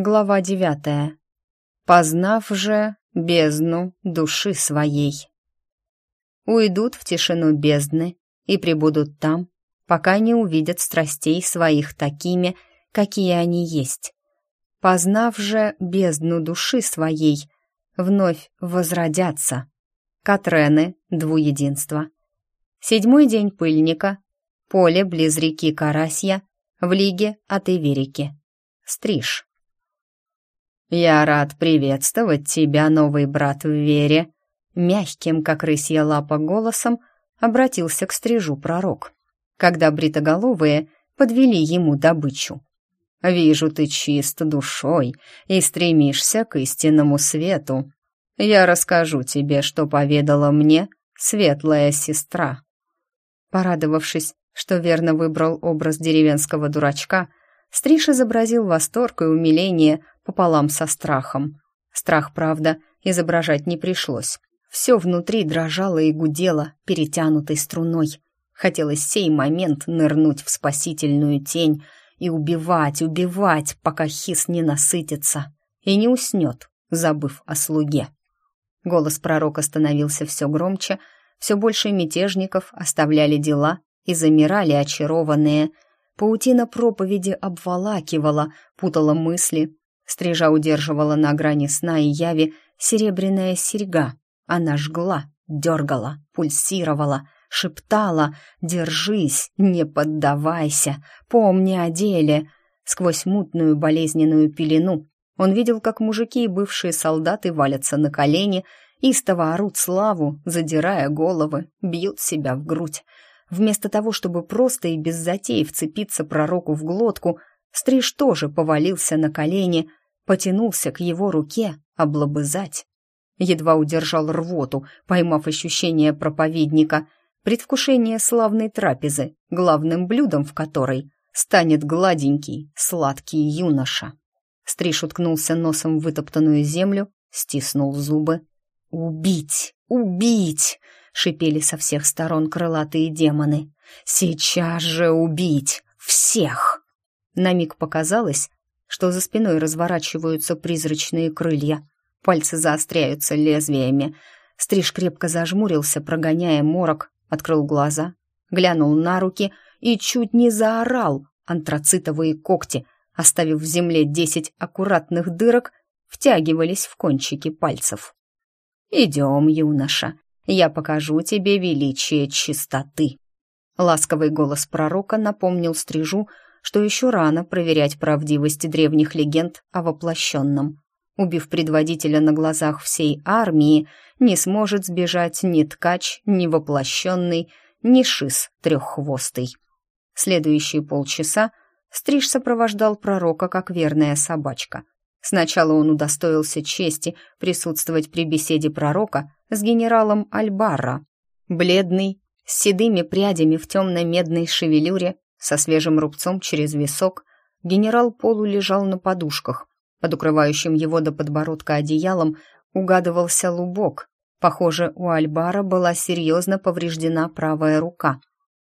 Глава девятая. Познав же бездну души своей. Уйдут в тишину бездны и пребудут там, пока не увидят страстей своих такими, какие они есть. Познав же бездну души своей, вновь возродятся. Катрены, двуединство. Седьмой день пыльника, поле близ реки Карасья, в лиге от Иверики. Стриж. «Я рад приветствовать тебя, новый брат в вере», мягким, как рысья лапа, голосом обратился к стрижу пророк, когда бритоголовые подвели ему добычу. «Вижу, ты чист душой и стремишься к истинному свету. Я расскажу тебе, что поведала мне светлая сестра». Порадовавшись, что верно выбрал образ деревенского дурачка, Стриж изобразил восторг и умиление пополам со страхом. Страх, правда, изображать не пришлось. Все внутри дрожало и гудело, перетянутой струной. Хотелось сей момент нырнуть в спасительную тень и убивать, убивать, пока Хис не насытится и не уснет, забыв о слуге. Голос пророка становился все громче, все больше мятежников оставляли дела и замирали очарованные. Паутина проповеди обволакивала, путала мысли, Стрижа удерживала на грани сна и яви серебряная серьга. Она жгла, дергала, пульсировала, шептала «Держись, не поддавайся, помни о деле». Сквозь мутную болезненную пелену он видел, как мужики и бывшие солдаты валятся на колени, истово орут славу, задирая головы, бьют себя в грудь. Вместо того, чтобы просто и без затей вцепиться пророку в глотку, Стриж тоже повалился на колени, потянулся к его руке облобызать. Едва удержал рвоту, поймав ощущение проповедника, предвкушение славной трапезы, главным блюдом в которой станет гладенький, сладкий юноша. Стриж уткнулся носом в вытоптанную землю, стиснул зубы. «Убить! Убить!» — шипели со всех сторон крылатые демоны. «Сейчас же убить! Всех!» На миг показалось, что за спиной разворачиваются призрачные крылья. Пальцы заостряются лезвиями. Стриж крепко зажмурился, прогоняя морок, открыл глаза, глянул на руки и чуть не заорал. Антрацитовые когти, оставив в земле десять аккуратных дырок, втягивались в кончики пальцев. «Идем, юноша, я покажу тебе величие чистоты». Ласковый голос пророка напомнил Стрижу, что еще рано проверять правдивость древних легенд о воплощенном. Убив предводителя на глазах всей армии, не сможет сбежать ни ткач, ни воплощенный, ни шиз треххвостый. Следующие полчаса Стриж сопровождал пророка как верная собачка. Сначала он удостоился чести присутствовать при беседе пророка с генералом Альбарра. Бледный, с седыми прядями в темно-медной шевелюре, со свежим рубцом через висок генерал Полу лежал на подушках. Под укрывающим его до подбородка одеялом угадывался лубок. Похоже, у Альбара была серьезно повреждена правая рука.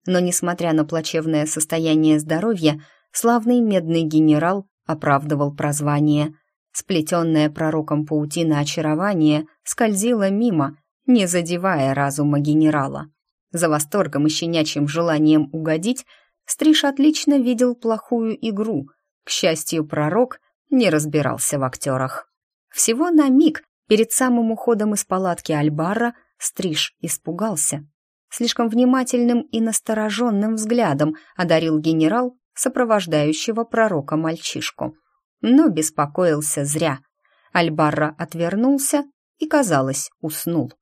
Но, несмотря на плачевное состояние здоровья, славный медный генерал оправдывал прозвание. Сплетенная пророком паутина очарования скользила мимо, не задевая разума генерала. За восторгом и щенячьим желанием угодить Стриж отлично видел плохую игру. К счастью, пророк не разбирался в актерах. Всего на миг, перед самым уходом из палатки Альбара, Стриж испугался. Слишком внимательным и настороженным взглядом одарил генерал сопровождающего пророка мальчишку. Но беспокоился зря. Альбарра отвернулся и, казалось, уснул.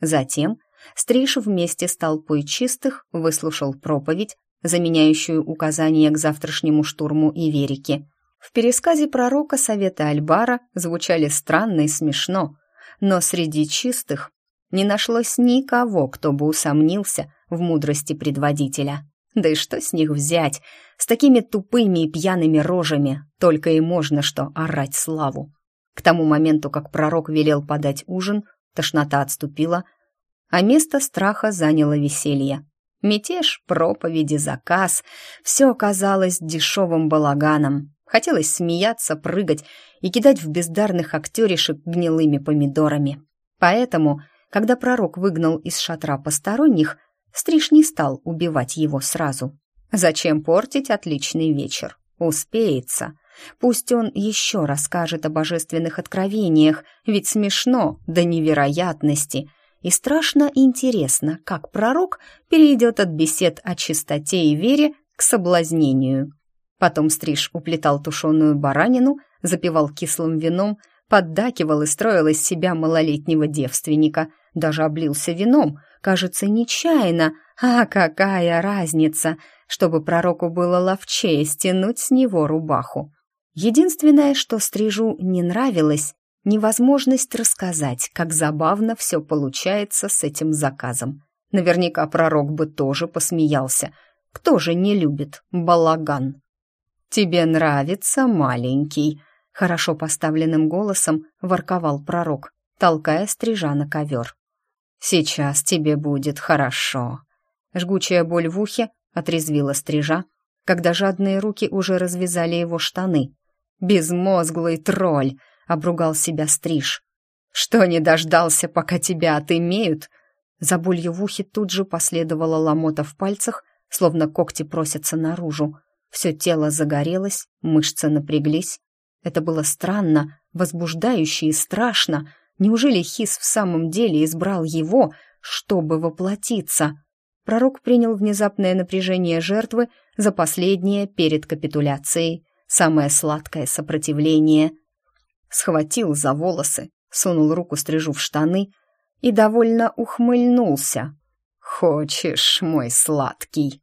Затем Стриж вместе с толпой чистых выслушал проповедь, заменяющую указания к завтрашнему штурму Иверики. В пересказе пророка Совета Альбара звучали странно и смешно, но среди чистых не нашлось никого, кто бы усомнился в мудрости предводителя. Да и что с них взять? С такими тупыми и пьяными рожами только и можно что орать славу. К тому моменту, как пророк велел подать ужин, тошнота отступила, а место страха заняло веселье. Мятеж, проповеди, заказ — все оказалось дешевым балаганом, Хотелось смеяться, прыгать и кидать в бездарных актеришек гнилыми помидорами. Поэтому, когда пророк выгнал из шатра посторонних, Стриж не стал убивать его сразу. Зачем портить отличный вечер? Успеется. Пусть он еще расскажет о божественных откровениях, ведь смешно до невероятности. И страшно интересно, как пророк перейдет от бесед о чистоте и вере к соблазнению. Потом Стриж уплетал тушеную баранину, запивал кислым вином, поддакивал и строил из себя малолетнего девственника, даже облился вином, кажется, нечаянно, а какая разница, чтобы пророку было ловчее стянуть с него рубаху. Единственное, что Стрижу не нравилось, невозможность рассказать, как забавно все получается с этим заказом. Наверняка пророк бы тоже посмеялся. Кто же не любит балаган? «Тебе нравится маленький», — хорошо поставленным голосом ворковал пророк, толкая стрижа на ковер. «Сейчас тебе будет хорошо». Жгучая боль в ухе отрезвила стрижа, когда жадные руки уже развязали его штаны. «Безмозглый тролль!» — обругал себя стриж. «Что не дождался, пока тебя отымеют?» За болью в ухе тут же последовала ломота в пальцах, словно когти просятся наружу. Все тело загорелось, мышцы напряглись. Это было странно, возбуждающе и страшно. Неужели Хис в самом деле избрал его, чтобы воплотиться? Пророк принял внезапное напряжение жертвы за последнее перед капитуляцией, самое сладкое сопротивление. Схватил за волосы, сунул руку стрижу в штаны и довольно ухмыльнулся. «Хочешь, мой сладкий?»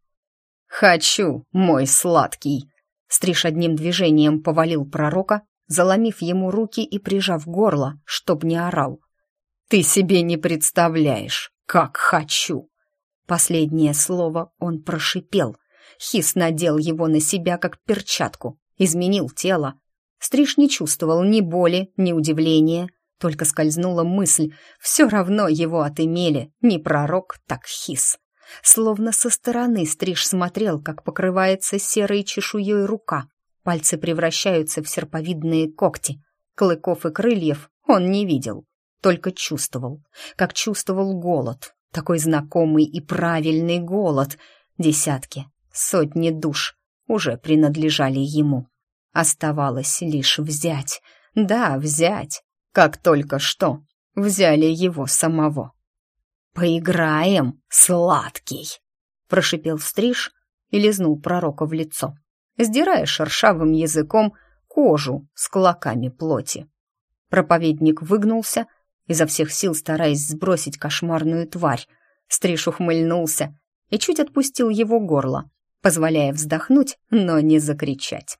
«Хочу, мой сладкий!» Стриж одним движением повалил пророка, заломив ему руки и прижав горло, чтоб не орал. «Ты себе не представляешь, как хочу!» Последнее слово он прошипел. Хис надел его на себя, как перчатку, изменил тело. Стриж не чувствовал ни боли, ни удивления, только скользнула мысль, все равно его отымели, не пророк, так Хис. Словно со стороны стриж смотрел, как покрывается серой чешуей рука. Пальцы превращаются в серповидные когти. Клыков и крыльев он не видел, только чувствовал, как чувствовал голод. Такой знакомый и правильный голод. Десятки, сотни душ уже принадлежали ему. Оставалось лишь взять. Да, взять. Как только что взяли его самого. «Поиграем, сладкий!» — прошипел стриж и лизнул пророка в лицо, сдирая шершавым языком кожу с клоками плоти. Проповедник выгнулся, изо всех сил стараясь сбросить кошмарную тварь. Стриж ухмыльнулся и чуть отпустил его горло, позволяя вздохнуть, но не закричать.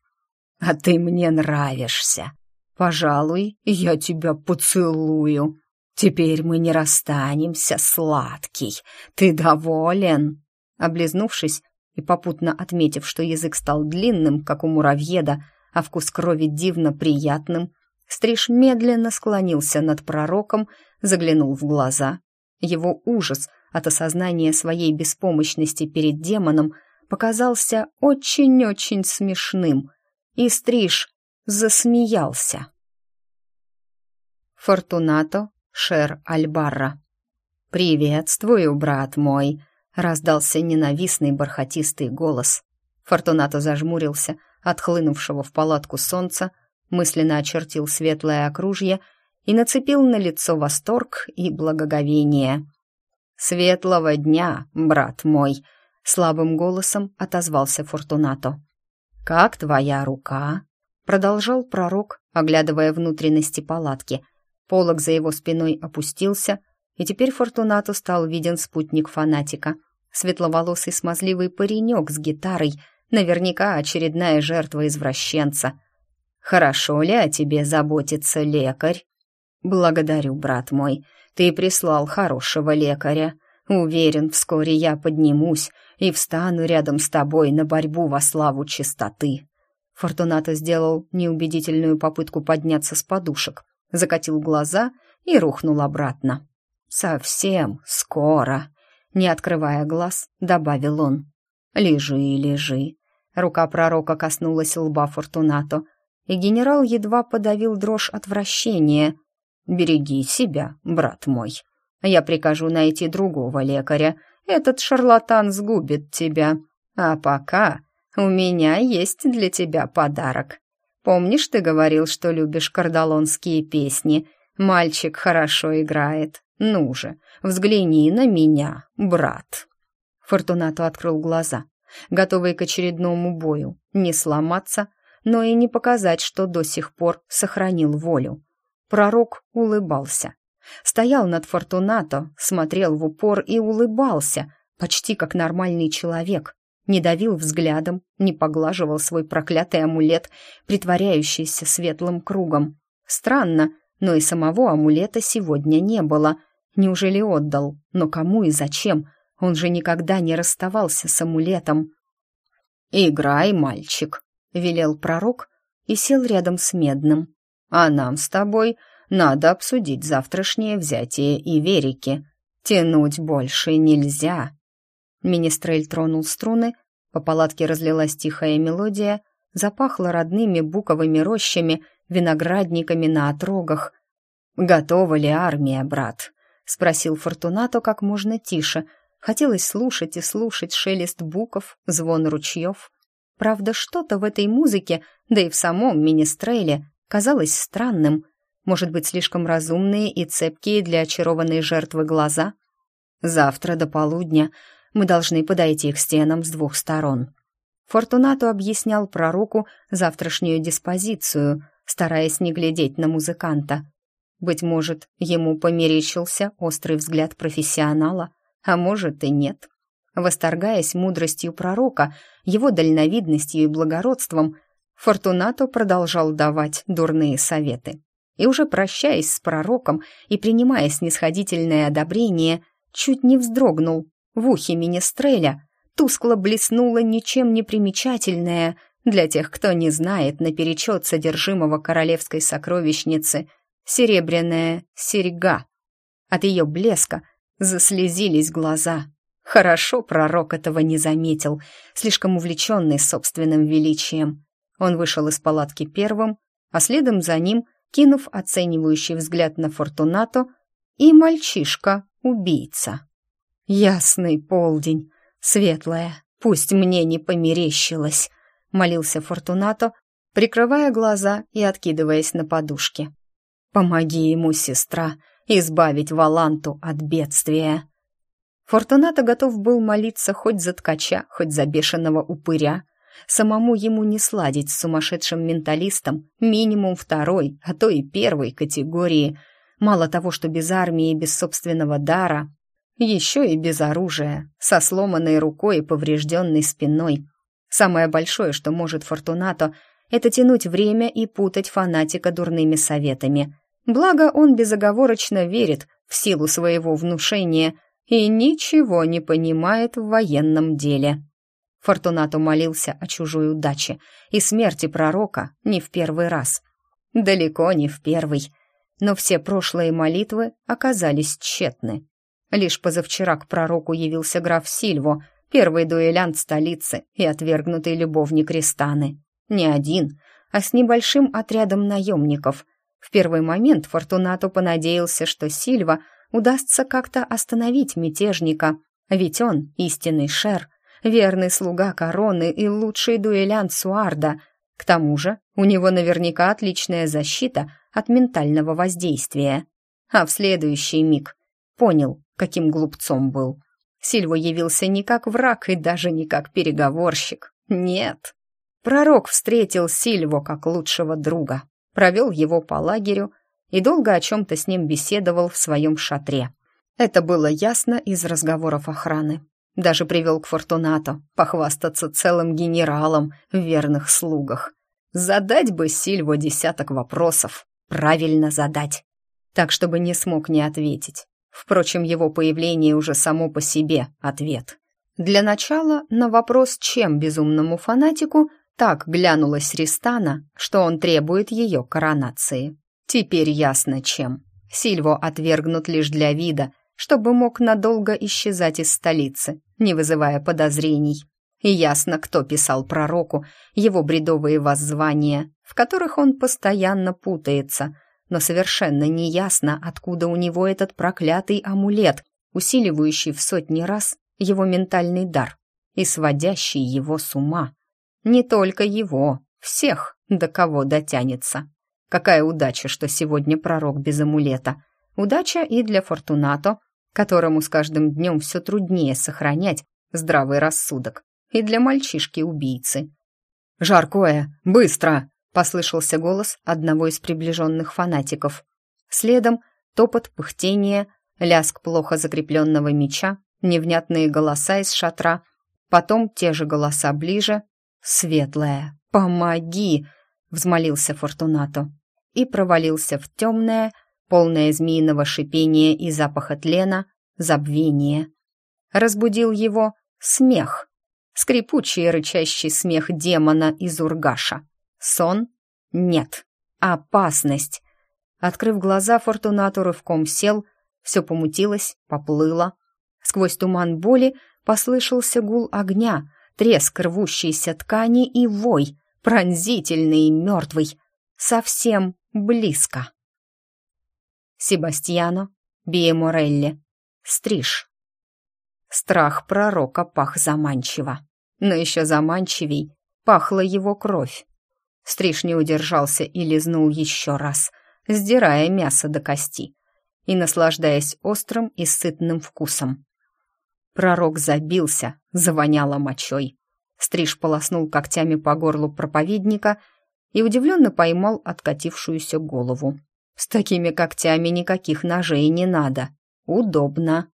«А ты мне нравишься! Пожалуй, я тебя поцелую!» «Теперь мы не расстанемся, сладкий. Ты доволен?» Облизнувшись и попутно отметив, что язык стал длинным, как у муравьеда, а вкус крови дивно приятным, Стриж медленно склонился над пророком, заглянул в глаза. Его ужас от осознания своей беспомощности перед демоном показался очень-очень смешным, и Стриж засмеялся. Фортунато Шер Альбарра. «Приветствую, брат мой!» — раздался ненавистный бархатистый голос. Фортунато зажмурился от хлынувшего в палатку солнца, мысленно очертил светлое окружье и нацепил на лицо восторг и благоговение. «Светлого дня, брат мой!» — слабым голосом отозвался Фортунато. «Как твоя рука?» — продолжал пророк, оглядывая внутренности палатки — Полог за его спиной опустился, и теперь Фортунату стал виден спутник фанатика. Светловолосый смазливый паренек с гитарой, наверняка очередная жертва извращенца. «Хорошо ли о тебе заботится лекарь?» «Благодарю, брат мой, ты прислал хорошего лекаря. Уверен, вскоре я поднимусь и встану рядом с тобой на борьбу во славу чистоты». Фортунато сделал неубедительную попытку подняться с подушек, закатил глаза и рухнул обратно. «Совсем скоро», — не открывая глаз, добавил он. «Лежи, лежи. Рука пророка коснулась лба Фортунато, и генерал едва подавил дрожь отвращения. «Береги себя, брат мой. Я прикажу найти другого лекаря. Этот шарлатан сгубит тебя. А пока у меня есть для тебя подарок. Помнишь, ты говорил, что любишь кардалонские песни? Мальчик хорошо играет. Ну же, взгляни на меня, брат». Фортунато открыл глаза, готовый к очередному бою, не сломаться, но и не показать, что до сих пор сохранил волю. Пророк улыбался. Стоял над Фортунато, смотрел в упор и улыбался, почти как нормальный человек. Не давил взглядом, не поглаживал свой проклятый амулет, притворяющийся светлым кругом. Странно, но и самого амулета сегодня не было. Неужели отдал? Но кому и зачем? Он же никогда не расставался с амулетом. «Играй, мальчик», — велел пророк и сел рядом с Медным. «А нам с тобой надо обсудить завтрашнее взятие Иверики. Тянуть больше нельзя». Министрель тронул струны, по палатке разлилась тихая мелодия, запахло родными буковыми рощами, виноградниками на отрогах. «Готова ли армия, брат?» — спросил Фортунато как можно тише. Хотелось слушать и слушать шелест буков, звон ручьев. Правда, что-то в этой музыке, да и в самом министреле, казалось странным. Может быть, слишком разумные и цепкие для очарованной жертвы глаза? Завтра до полудня мы должны подойти к стенам с двух сторон. Фортунато объяснял пророку завтрашнюю диспозицию, стараясь не глядеть на музыканта. Быть может, ему померещился острый взгляд профессионала, а может и нет. Восторгаясь мудростью пророка, его дальновидностью и благородством, Фортунато продолжал давать дурные советы. И уже прощаясь с пророком и принимая снисходительное одобрение, чуть не вздрогнул, в ухе Министреля тускло блеснула ничем не примечательная для тех, кто не знает наперечет содержимого королевской сокровищницы серебряная серьга. От ее блеска заслезились глаза. Хорошо пророк этого не заметил, слишком увлеченный собственным величием. Он вышел из палатки первым, а следом за ним, кинув оценивающий взгляд на Фортунато, и мальчишка-убийца. «Ясный полдень, светлая, пусть мне не померещилось», — молился Фортунато, прикрывая глаза и откидываясь на подушке. «Помоги ему, сестра, избавить Валанту от бедствия». Фортунато готов был молиться хоть за ткача, хоть за бешеного упыря. Самому ему не сладить с сумасшедшим менталистом минимум второй, а то и первой категории. Мало того, что без армии и без собственного дара, еще и без оружия, со сломанной рукой и поврежденной спиной. Самое большое, что может Фортунато, это тянуть время и путать фанатика дурными советами. Благо, он безоговорочно верит в силу своего внушения и ничего не понимает в военном деле. Фортунато молился о чужой удаче и смерти пророка не в первый раз. Далеко не в первый. Но все прошлые молитвы оказались тщетны. Лишь позавчера к пророку явился граф Сильво, первый дуэлянт столицы и отвергнутый любовник Ристаны. Не один, а с небольшим отрядом наемников. В первый момент Фортунато понадеялся, что Сильва удастся как-то остановить мятежника, ведь он истинный шер, верный слуга короны и лучший дуэлянт Суарда. К тому же у него наверняка отличная защита от ментального воздействия. А в следующий миг понял, каким глупцом был. Сильво явился не как враг и даже не как переговорщик. Нет. Пророк встретил Сильво как лучшего друга, провел его по лагерю и долго о чем-то с ним беседовал в своем шатре. Это было ясно из разговоров охраны. Даже привел к Фортунато похвастаться целым генералом в верных слугах. Задать бы Сильво десяток вопросов, правильно задать, так, чтобы не смог не ответить. Впрочем, его появление уже само по себе ответ. Для начала на вопрос, чем безумному фанатику, так глянулась Ристана, что он требует ее коронации. Теперь ясно, чем. Сильво отвергнут лишь для вида, чтобы мог надолго исчезать из столицы, не вызывая подозрений. И ясно, кто писал пророку его бредовые воззвания, в которых он постоянно путается, но совершенно неясно, откуда у него этот проклятый амулет, усиливающий в сотни раз его ментальный дар и сводящий его с ума. Не только его, всех, до кого дотянется. Какая удача, что сегодня пророк без амулета. Удача и для Фортунато, которому с каждым днем все труднее сохранять здравый рассудок, и для мальчишки-убийцы. «Жаркое! Быстро!» — послышался голос одного из приближенных фанатиков. Следом топот, пыхтение, лязг плохо закрепленного меча, невнятные голоса из шатра, потом те же голоса ближе. «Светлая, помоги!» — взмолился Фортунато и провалился в темное, полное змеиного шипения и запаха тлена, забвение. Разбудил его смех, скрипучий рычащий смех демона из Ургаша. Сон? Нет. Опасность. Открыв глаза, Фортунату рывком сел, все помутилось, поплыло. Сквозь туман боли послышался гул огня, треск рвущейся ткани и вой, пронзительный и мертвый, совсем близко. Себастьяно Биеморелли. Стриж. Страх пророка пах заманчиво, но еще заманчивей пахла его кровь. Стриж не удержался и лизнул еще раз, сдирая мясо до кости и наслаждаясь острым и сытным вкусом. Пророк забился, завоняло мочой. Стриж полоснул когтями по горлу проповедника и удивленно поймал откатившуюся голову. С такими когтями никаких ножей не надо. Удобно.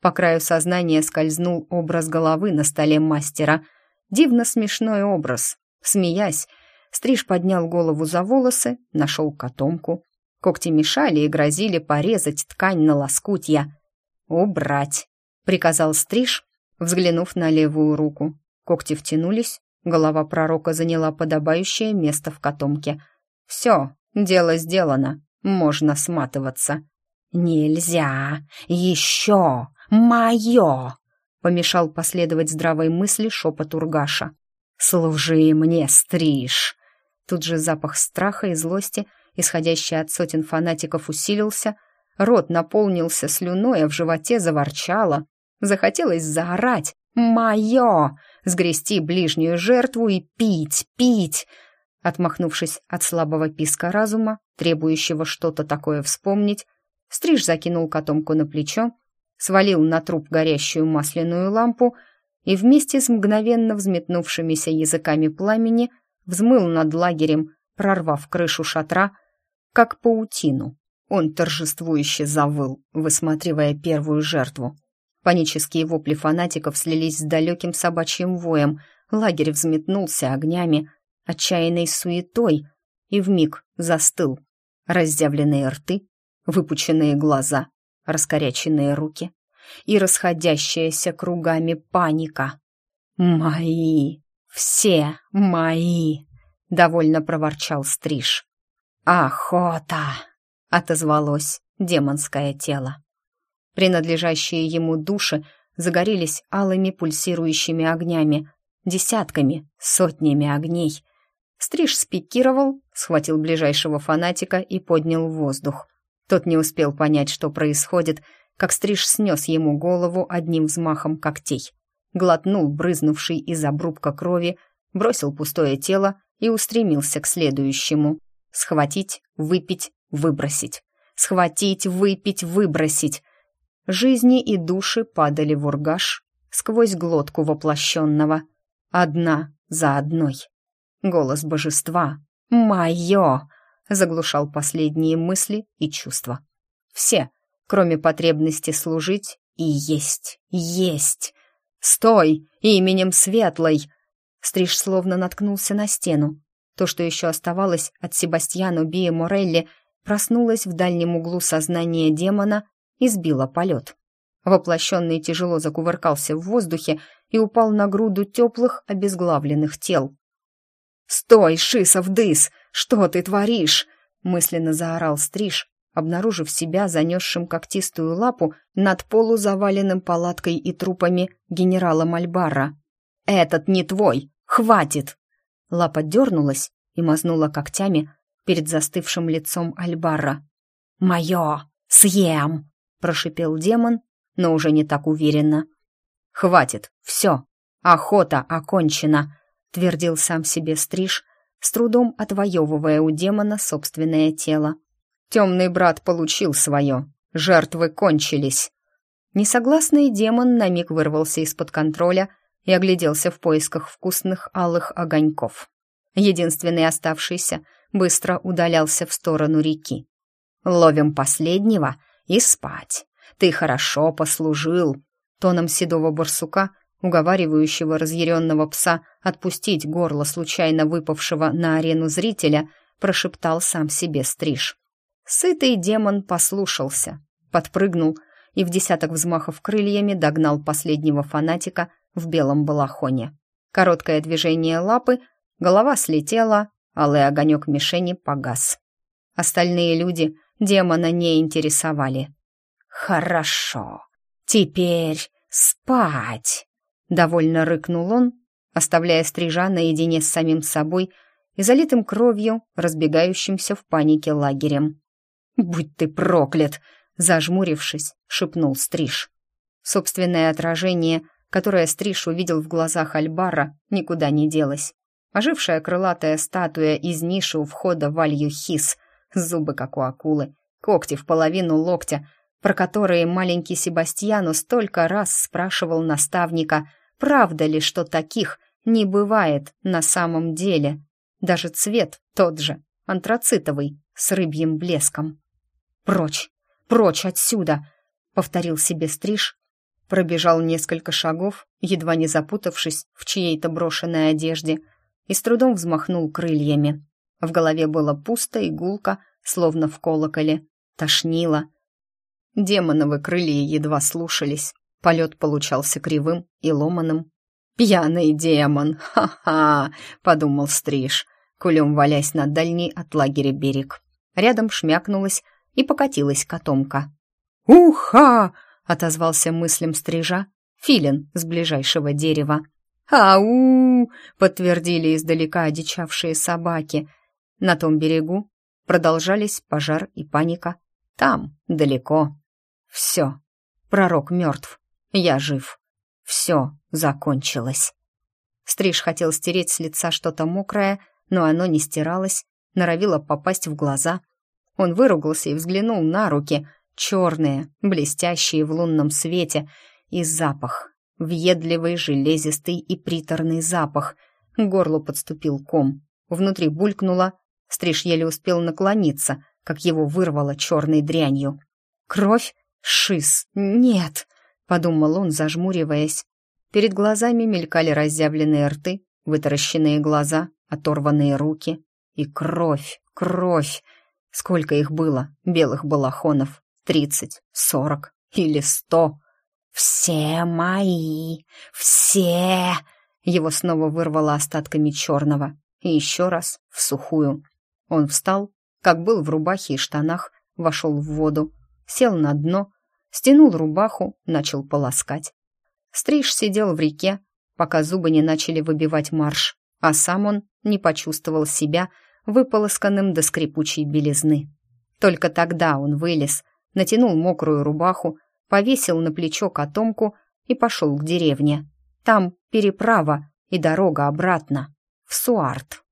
По краю сознания скользнул образ головы на столе мастера. Дивно смешной образ. Смеясь, Стриж поднял голову за волосы, нашел котомку. Когти мешали и грозили порезать ткань на лоскутья. «Убрать!» — приказал Стриж, взглянув на левую руку. Когти втянулись, голова пророка заняла подобающее место в котомке. «Все, дело сделано, можно сматываться». «Нельзя! Еще! Мое!» — помешал последовать здравой мысли шепот Ургаша. «Служи мне, Стриж!» Тут же запах страха и злости, исходящий от сотен фанатиков, усилился, рот наполнился слюной, а в животе заворчало. Захотелось заорать «Мое!», сгрести ближнюю жертву и пить, пить. Отмахнувшись от слабого писка разума, требующего что-то такое вспомнить, Стриж закинул котомку на плечо, свалил на труп горящую масляную лампу и вместе с мгновенно взметнувшимися языками пламени взмыл над лагерем, прорвав крышу шатра, как паутину. Он торжествующе завыл, высматривая первую жертву. Панические вопли фанатиков слились с далеким собачьим воем, лагерь взметнулся огнями, отчаянной суетой и вмиг застыл. Разъявленные рты, выпученные глаза, раскоряченные руки и расходящаяся кругами паника. «Мои! Все мои!» — довольно проворчал Стриж. «Охота!» — отозвалось демонское тело. Принадлежащие ему души загорелись алыми пульсирующими огнями, десятками, сотнями огней. Стриж спикировал, схватил ближайшего фанатика и поднял в воздух. Тот не успел понять, что происходит, как Стриж снес ему голову одним взмахом когтей. Глотнул брызнувший из обрубка крови, бросил пустое тело и устремился к следующему. Схватить, выпить, выбросить. Схватить, выпить, выбросить. Жизни и души падали в ургаш сквозь глотку воплощенного, одна за одной. Голос божества «Мое!» заглушал последние мысли и чувства. Все, кроме потребности служить и есть, есть. «Стой! Именем Светлой!» Стриж словно наткнулся на стену. То, что еще оставалось от Себастьяну Бии Морелли, проснулось в дальнем углу сознания демона и сбила полет. Воплощенный тяжело закувыркался в воздухе и упал на груду теплых обезглавленных тел. «Стой, Шисов дыс! Что ты творишь?» мысленно заорал Стриж, обнаружив себя занесшим когтистую лапу над полузаваленным палаткой и трупами генерала Мальбара. этот не твой! Хватит!» Лапа дернулась и мазнула когтями перед застывшим лицом Альбара. «Мое! Съем!» — прошипел демон, но уже не так уверенно. «Хватит! Все! Охота окончена!» — твердил сам себе Стриж, с трудом отвоевывая у демона собственное тело. «Темный брат получил свое. Жертвы кончились!» Несогласный демон на миг вырвался из-под контроля и огляделся в поисках вкусных алых огоньков. Единственный оставшийся быстро удалялся в сторону реки. «Ловим последнего и спать. Ты хорошо послужил», тоном седого барсука, уговаривающего разъяренного пса отпустить горло случайно выпавшего на арену зрителя, прошептал сам себе стриж. Сытый демон послушался, подпрыгнул и в десяток взмахов крыльями догнал последнего фанатика в белом балахоне. Короткое движение лапы, голова слетела, алый огонек мишени погас. Остальные люди демона не интересовали. «Хорошо, теперь спать!» — довольно рыкнул он, оставляя стрижа наедине с самим собой и залитым кровью, разбегающимся в панике лагерем. «Будь ты проклят!» зажмурившись, шепнул Стриж. Собственное отражение, которое Стриж увидел в глазах Альбара, никуда не делось. Ожившая крылатая статуя из ниши у входа в Алью Хис, зубы как у акулы, когти в половину локтя, про которые маленький Себастьяну столько раз спрашивал наставника, правда ли, что таких не бывает на самом деле. Даже цвет тот же, антрацитовый, с рыбьим блеском. «Прочь!» Прочь отсюда!» — повторил себе стриж, пробежал несколько шагов, едва не запутавшись в чьей-то брошенной одежде, и с трудом взмахнул крыльями. В голове было пусто и гулко, словно в колоколе, тошнило. Демоновы крылья едва слушались, полет получался кривым и ломаным. «Пьяный демон! Ха-ха!» — подумал Стриж, кулем валясь на дальний от лагеря берег. Рядом шмякнулась и покатилась котомка. «Уха!» — отозвался мыслям стрижа филин с ближайшего дерева. «Ау!» — подтвердили издалека одичавшие собаки. На том берегу продолжались пожар и паника. Там, далеко. Все. Пророк мертв. Я жив. Все закончилось. Стриж хотел стереть с лица что-то мокрое, но оно не стиралось, норовило попасть в глаза — он выругался и взглянул на руки, черные, блестящие в лунном свете, и запах, въедливый, железистый и приторный запах. К горлу подступил ком. Внутри булькнуло, Стриж еле успел наклониться, как его вырвало черной дрянью. «Кровь? Шиз! Нет!» — подумал он, зажмуриваясь. Перед глазами мелькали разъявленные рты, вытаращенные глаза, оторванные руки. И кровь, кровь! Сколько их было, белых балахонов? Тридцать, сорок или сто? «Все мои! Все!» Его снова вырвало остатками черного. И еще раз в сухую. Он встал, как был в рубахе и штанах, вошел в воду, сел на дно, стянул рубаху, начал полоскать. Стриж сидел в реке, пока зубы не начали выбивать марш, а сам он не почувствовал себя выполосканным до скрипучей белизны. Только тогда он вылез, натянул мокрую рубаху, повесил на плечо котомку и пошел к деревне. Там переправа и дорога обратно, в Суарт.